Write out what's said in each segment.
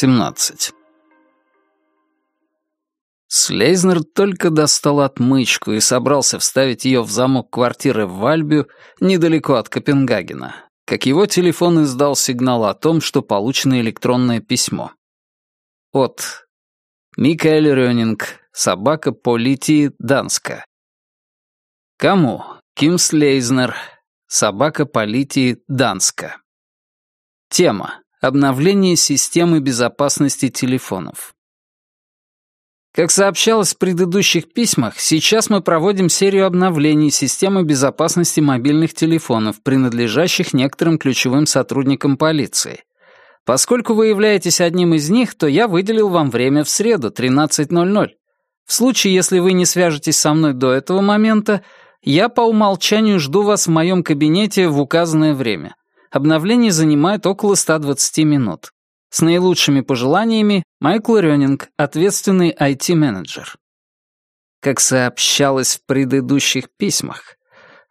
17. Слейзнер только достал отмычку и собрался вставить ее в замок квартиры в Вальбю, недалеко от Копенгагена, как его телефон издал сигнал о том, что получено электронное письмо. От Микаэль Рёнинг, собака Полити Данска. Кому? Ким Слейзнер, собака Полити Данска. Тема. Обновление системы безопасности телефонов. Как сообщалось в предыдущих письмах, сейчас мы проводим серию обновлений системы безопасности мобильных телефонов, принадлежащих некоторым ключевым сотрудникам полиции. Поскольку вы являетесь одним из них, то я выделил вам время в среду, 13.00. В случае, если вы не свяжетесь со мной до этого момента, я по умолчанию жду вас в моем кабинете в указанное время. Обновление занимает около 120 минут. С наилучшими пожеланиями, Майкл Рёнинг, ответственный IT-менеджер. Как сообщалось в предыдущих письмах,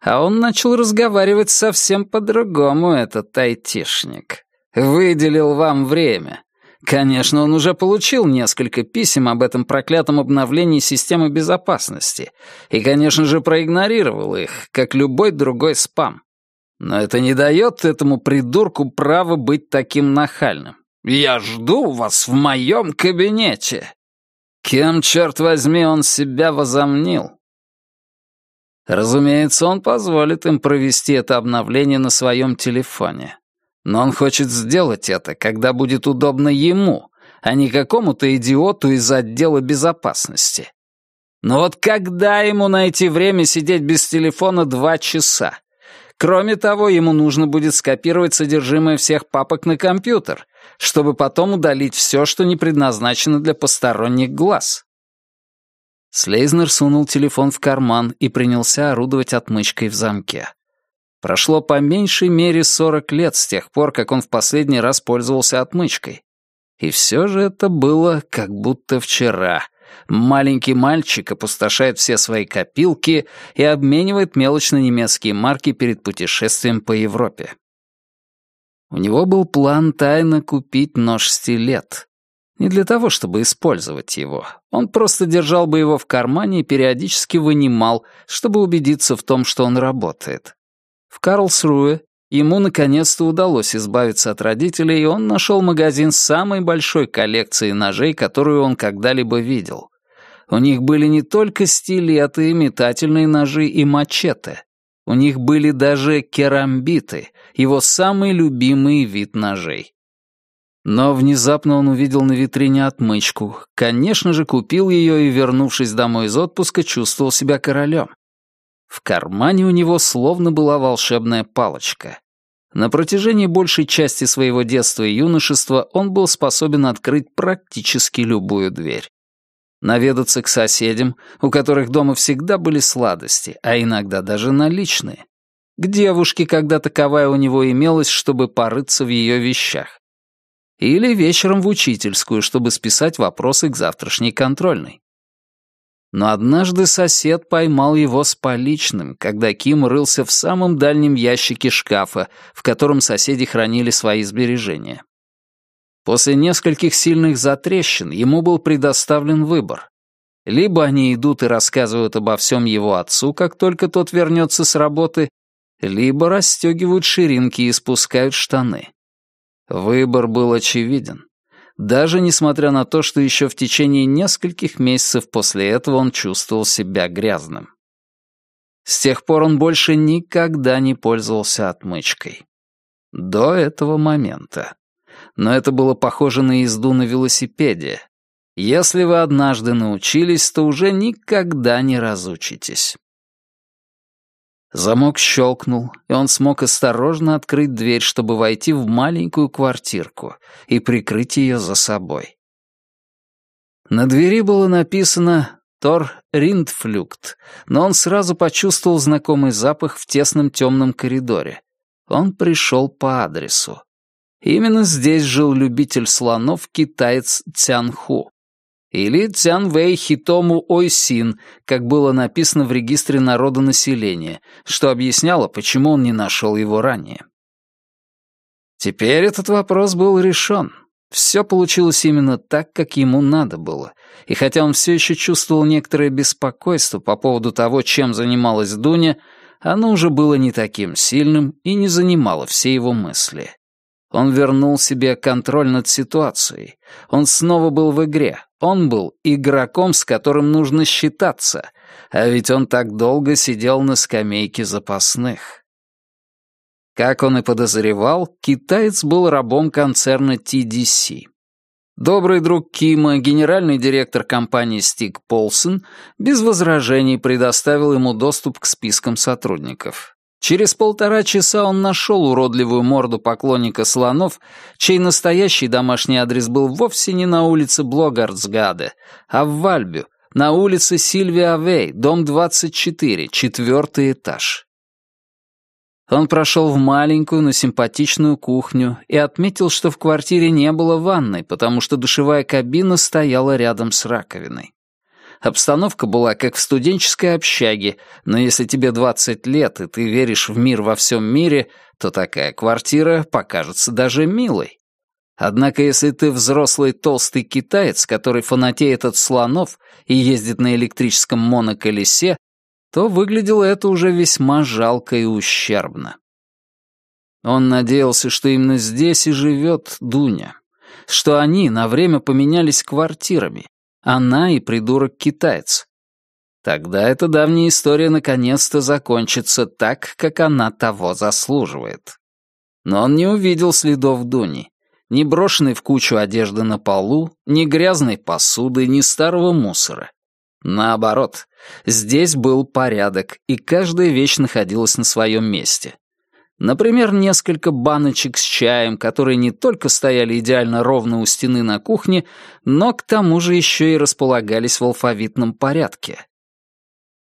а он начал разговаривать совсем по-другому, этот айтишник. Выделил вам время. Конечно, он уже получил несколько писем об этом проклятом обновлении системы безопасности и, конечно же, проигнорировал их, как любой другой спам. Но это не дает этому придурку права быть таким нахальным. Я жду вас в моем кабинете. Кем, черт возьми, он себя возомнил? Разумеется, он позволит им провести это обновление на своем телефоне. Но он хочет сделать это, когда будет удобно ему, а не какому-то идиоту из отдела безопасности. Но вот когда ему найти время сидеть без телефона два часа? Кроме того, ему нужно будет скопировать содержимое всех папок на компьютер, чтобы потом удалить все, что не предназначено для посторонних глаз. Слейзнер сунул телефон в карман и принялся орудовать отмычкой в замке. Прошло по меньшей мере 40 лет с тех пор, как он в последний раз пользовался отмычкой. И все же это было как будто вчера — Маленький мальчик опустошает все свои копилки и обменивает мелочно-немецкие марки перед путешествием по Европе. У него был план тайно купить нож-стилет. Не для того, чтобы использовать его. Он просто держал бы его в кармане и периодически вынимал, чтобы убедиться в том, что он работает. В Карлсруэ ему наконец-то удалось избавиться от родителей, и он нашел магазин с самой большой коллекцией ножей, которую он когда-либо видел. У них были не только стилеты, метательные ножи и мачете. У них были даже керамбиты, его самый любимый вид ножей. Но внезапно он увидел на витрине отмычку. Конечно же, купил ее и, вернувшись домой из отпуска, чувствовал себя королем. В кармане у него словно была волшебная палочка. На протяжении большей части своего детства и юношества он был способен открыть практически любую дверь наведаться к соседям, у которых дома всегда были сладости, а иногда даже наличные. К девушке, когда таковая у него имелась, чтобы порыться в ее вещах. Или вечером в учительскую, чтобы списать вопросы к завтрашней контрольной. Но однажды сосед поймал его с поличным, когда Ким рылся в самом дальнем ящике шкафа, в котором соседи хранили свои сбережения. После нескольких сильных затрещин ему был предоставлен выбор. Либо они идут и рассказывают обо всем его отцу, как только тот вернется с работы, либо расстегивают ширинки и спускают штаны. Выбор был очевиден. Даже несмотря на то, что еще в течение нескольких месяцев после этого он чувствовал себя грязным. С тех пор он больше никогда не пользовался отмычкой. До этого момента но это было похоже на езду на велосипеде. Если вы однажды научились, то уже никогда не разучитесь. Замок щелкнул, и он смог осторожно открыть дверь, чтобы войти в маленькую квартирку и прикрыть ее за собой. На двери было написано «Тор Риндфлюкт», но он сразу почувствовал знакомый запах в тесном темном коридоре. Он пришел по адресу. Именно здесь жил любитель слонов китаец Цянху. Или Цянвэй Хитому Ойсин, как было написано в регистре народонаселения, что объясняло, почему он не нашел его ранее. Теперь этот вопрос был решен. Все получилось именно так, как ему надо было, и хотя он все еще чувствовал некоторое беспокойство по поводу того, чем занималась Дуня, оно уже было не таким сильным и не занимало все его мысли. Он вернул себе контроль над ситуацией. Он снова был в игре. Он был игроком, с которым нужно считаться. А ведь он так долго сидел на скамейке запасных. Как он и подозревал, китаец был рабом концерна TDC. Добрый друг Кима, генеральный директор компании Стик Полсон, без возражений предоставил ему доступ к спискам сотрудников. Через полтора часа он нашел уродливую морду поклонника слонов, чей настоящий домашний адрес был вовсе не на улице Блогардсгаде, а в Вальбю, на улице Сильвия Вей, дом 24, четвертый этаж. Он прошел в маленькую, но симпатичную кухню и отметил, что в квартире не было ванной, потому что душевая кабина стояла рядом с раковиной. Обстановка была как в студенческой общаге, но если тебе 20 лет, и ты веришь в мир во всем мире, то такая квартира покажется даже милой. Однако если ты взрослый толстый китаец, который фанатеет от слонов и ездит на электрическом моноколесе, то выглядело это уже весьма жалко и ущербно. Он надеялся, что именно здесь и живет Дуня, что они на время поменялись квартирами, она и придурок-китаец. Тогда эта давняя история наконец-то закончится так, как она того заслуживает. Но он не увидел следов Дуни. Ни брошенной в кучу одежды на полу, ни грязной посуды, ни старого мусора. Наоборот, здесь был порядок, и каждая вещь находилась на своем месте. Например, несколько баночек с чаем, которые не только стояли идеально ровно у стены на кухне, но к тому же еще и располагались в алфавитном порядке.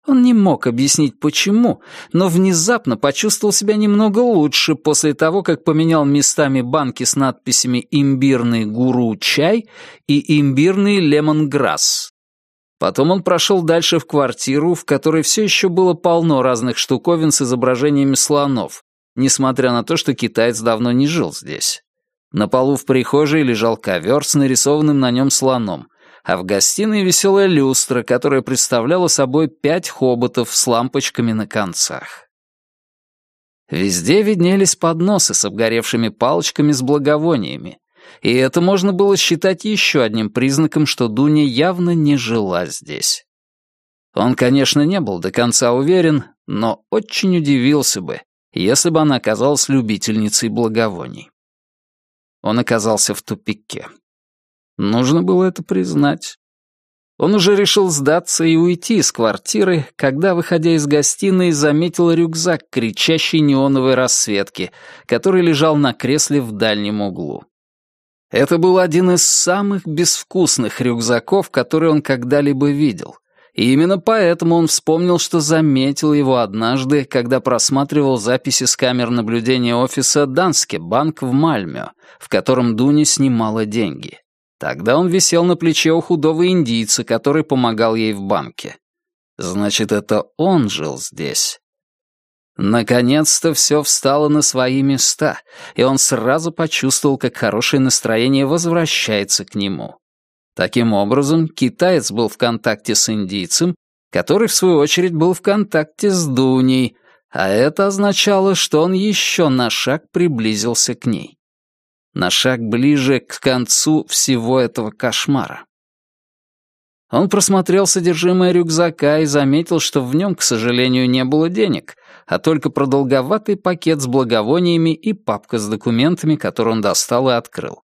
Он не мог объяснить почему, но внезапно почувствовал себя немного лучше после того, как поменял местами банки с надписями «Имбирный гуру чай» и «Имбирный лемонграсс». Потом он прошел дальше в квартиру, в которой все еще было полно разных штуковин с изображениями слонов, несмотря на то, что китаец давно не жил здесь. На полу в прихожей лежал ковер с нарисованным на нем слоном, а в гостиной веселая люстра, которая представляла собой пять хоботов с лампочками на концах. Везде виднелись подносы с обгоревшими палочками с благовониями, и это можно было считать еще одним признаком, что Дуня явно не жила здесь. Он, конечно, не был до конца уверен, но очень удивился бы, если бы она оказалась любительницей благовоний. Он оказался в тупике. Нужно было это признать. Он уже решил сдаться и уйти из квартиры, когда, выходя из гостиной, заметил рюкзак кричащей неоновой расцветки, который лежал на кресле в дальнем углу. Это был один из самых безвкусных рюкзаков, которые он когда-либо видел, и именно поэтому он вспомнил, что заметил его однажды, когда просматривал записи с камер наблюдения офиса Дански банк в Мальме, в котором Дуни снимала деньги. Тогда он висел на плече у худого индийца, который помогал ей в банке. Значит, это он жил здесь. Наконец-то все встало на свои места, и он сразу почувствовал, как хорошее настроение возвращается к нему. Таким образом, китаец был в контакте с индийцем, который, в свою очередь, был в контакте с Дуней, а это означало, что он еще на шаг приблизился к ней. На шаг ближе к концу всего этого кошмара. Он просмотрел содержимое рюкзака и заметил, что в нем, к сожалению, не было денег, а только продолговатый пакет с благовониями и папка с документами, который он достал и открыл.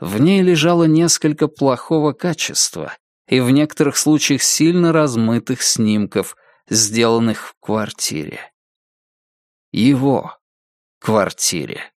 В ней лежало несколько плохого качества и в некоторых случаях сильно размытых снимков, сделанных в квартире. Его квартире.